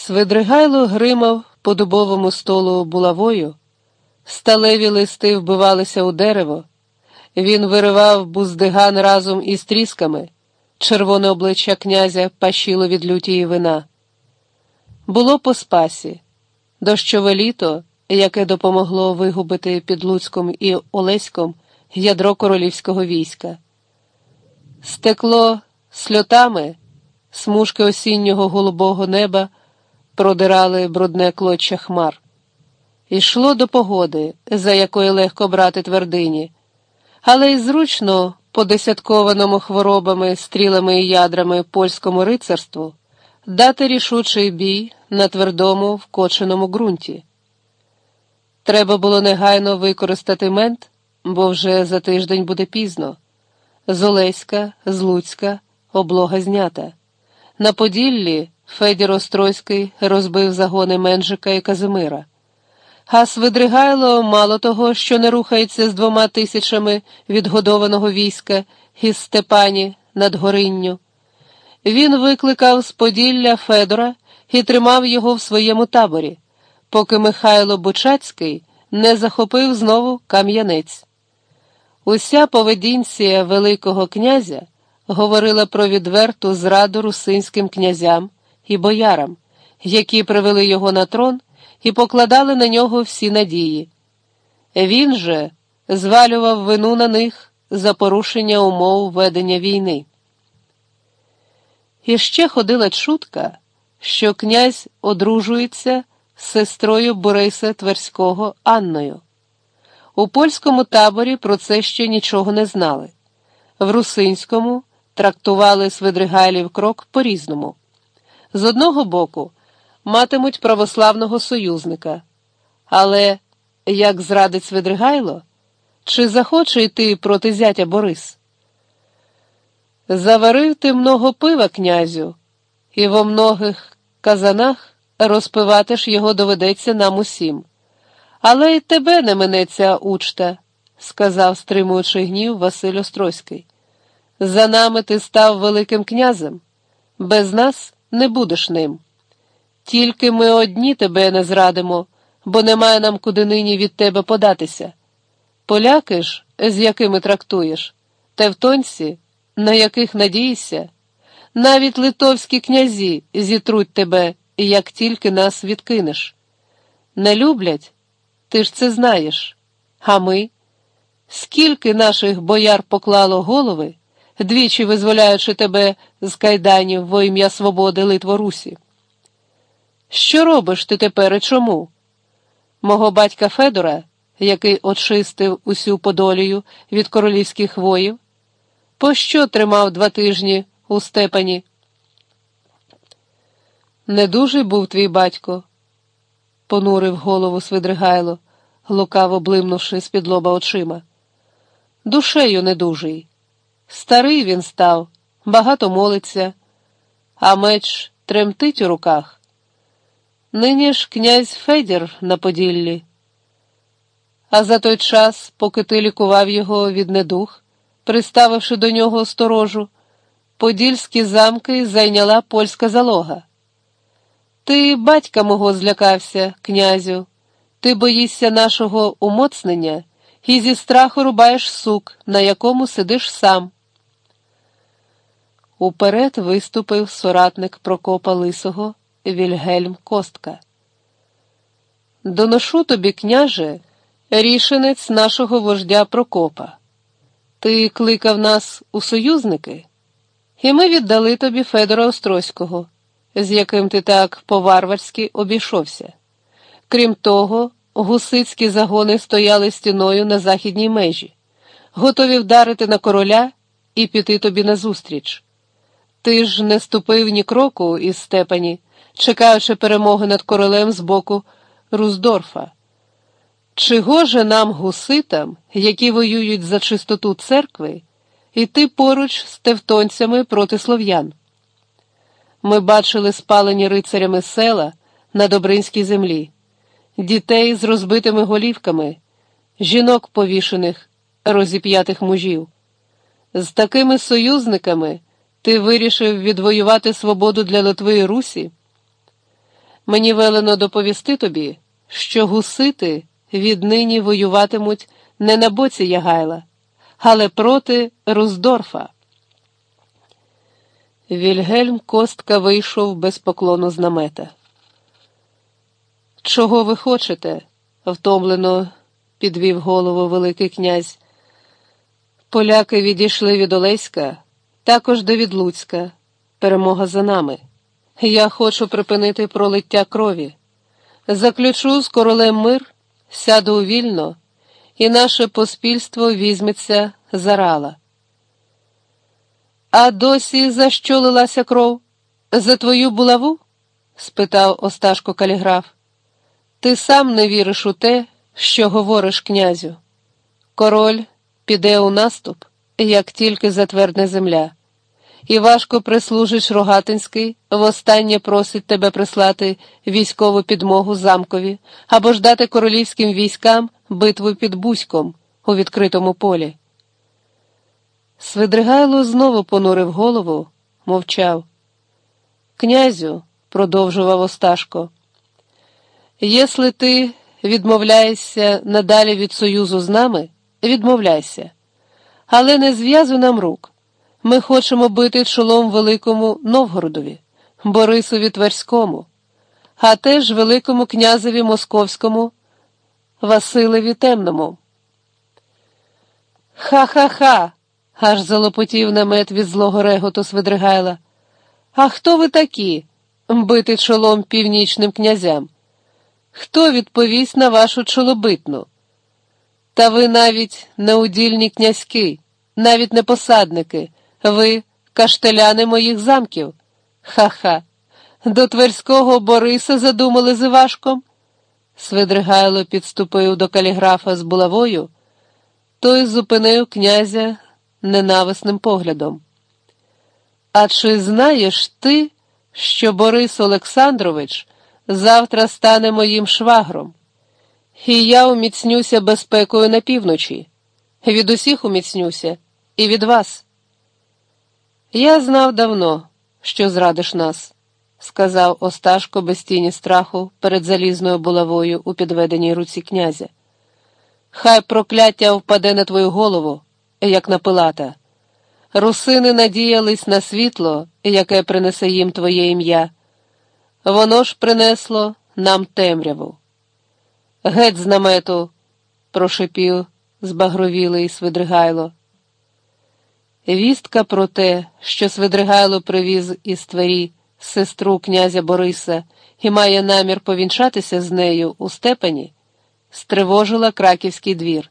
Свидригайло гримав по дубовому столу булавою, сталеві листи вбивалися у дерево, він виривав буздиган разом із трісками, червоне обличчя князя пащило від лютії вина. Було по спасі, дощове літо, яке допомогло вигубити під Луцьком і Олеськом ядро королівського війська. Стекло сльотами, смужки осіннього голубого неба продирали брудне клоччя хмар. Ішло до погоди, за якої легко брати твердині, але й зручно, подесяткованому хворобами, стрілами і ядрами польському рицарству, дати рішучий бій на твердому вкоченому ґрунті. Треба було негайно використати мент, бо вже за тиждень буде пізно. З Олеська, з Луцька, облога знята. На Поділлі Федір Остройський розбив загони Менжика і Казимира. Гас Видригайло мало того, що не рухається з двома тисячами відгодованого війська із Степані над Горинню. Він викликав з Поділля Федора і тримав його в своєму таборі, поки Михайло Бучацький не захопив знову Кам'янець. Уся поведінція Великого князя говорила про відверту зраду русинським князям і боярам, які привели його на трон і покладали на нього всі надії. Він же звалював вину на них за порушення умов ведення війни. І ще ходила чутка, що князь одружується з сестрою Бориса Тверського Анною. У польському таборі про це ще нічого не знали. В русинському трактували Свидригайлів крок по-різному. З одного боку, матимуть православного союзника, але як зрадить Свидригайло, чи захоче йти проти зятя Борис? Заварив ти много пива, князю, і во многих казанах розпивати ж його доведеться нам усім. Але й тебе не минеться учта, сказав, стримуючи гнів Василь Острозький. За нами ти став Великим князем, без нас не будеш ним. Тільки ми одні тебе не зрадимо, бо немає нам куди нині від тебе податися. Поляки ж, з якими трактуєш, тевтонці, на яких надієшся, навіть литовські князі зітруть тебе, як тільки нас відкинеш. Не люблять, ти ж це знаєш. А ми? Скільки наших бояр поклало голови, двічі визволяючи тебе з кайданів во ім'я свободи Литворусі? Що робиш ти тепер і чому? Мого батька Федора, який очистив усю Подолію від королівських воїв, пощо тримав два тижні у степані? Недужий був твій батько, понурив голову Свидригайло, лукаво блимнувши з-під лоба очима. Душею недужий. Старий він став, багато молиться, а меч тремтить у руках. Нині ж князь Федір на Поділлі. А за той час, поки ти лікував його від недух, приставивши до нього сторожу, подільські замки зайняла польська залога. Ти батька мого злякався, князю, ти боїшся нашого умоцнення і зі страху рубаєш сук, на якому сидиш сам. Уперед виступив соратник Прокопа Лисого. Вільгельм Костка. Доношу тобі, княже, рішенець нашого вождя Прокопа. Ти кликав нас у союзники, і ми віддали тобі Федора Острозького, з яким ти так по-варварськи обійшовся. Крім того, гусицькі загони стояли стіною на західній межі, готові вдарити на короля і піти тобі назустріч. Ти ж не ступив ні кроку із степані чекаючи перемоги над королем з боку Руздорфа. Чи гоже нам, гуситам, які воюють за чистоту церкви, йти поруч з тевтонцями проти слов'ян? Ми бачили спалені рицарями села на Добринській землі, дітей з розбитими голівками, жінок повішених, розіп'ятих мужів. З такими союзниками ти вирішив відвоювати свободу для Литви і Русі? Мені велено доповісти тобі, що гусити віднині воюватимуть не на боці Ягайла, але проти Руздорфа. Вільгельм Костка вийшов без поклону з намета. Чого ви хочете? втомлено підвів голову Великий князь. Поляки відійшли від Олеська, також до Відлуцька. Перемога за нами. Я хочу припинити пролиття крові. Заключу з королем мир, сяду вільно, і наше поспільство візьметься за рала. А досі за що лилася кров? За твою булаву? спитав Осташко каліграф. Ти сам не віриш у те, що говориш князю. Король піде у наступ, як тільки затвердне земля, і важко прислужиш Рогатинський, востаннє просить тебе прислати військову підмогу замкові або ж дати королівським військам битву під Бузьком у відкритому полі. Свидригайло знову понурив голову, мовчав. Князю, продовжував Осташко, єсли ти відмовляєшся надалі від союзу з нами, відмовляйся, але не зв'язуй нам рук. Ми хочемо бити чолом Великому Новгородові, Борисові Тверському, а теж Великому князеві Московському, Василеві Темному. Ха-ха-ха аж залопотів намет від злого реготу Свидригайла. А хто ви такі, бити чолом північним князям? Хто відповість на вашу чолобитну? Та ви навіть не удільні князьки, навіть не посадники, ви каштеляни моїх замків. Ха-ха. До Тверського Бориса задумали з Івашком? Свидригайло підступив до каліграфа з булавою, той зупинив князя ненависним поглядом. А чи знаєш ти, що Борис Олександрович завтра стане моїм швагром? І я уміцнюся безпекою на півночі, від усіх уміцнюся, і від вас. Я знав давно, що зрадиш нас, сказав Осташко без тіні страху перед залізною булавою у підведеній руці князя. Хай прокляття впаде на твою голову як на Пилата. Русини надіялись на світло, яке принесе їм твоє ім'я. Воно ж принесло нам темряву. Геть з намету, прошепів збагровілий Свидригайло. Вістка про те, що Свидригайло привіз із тварі сестру князя Бориса і має намір повінчатися з нею у степені, стривожила краківський двір.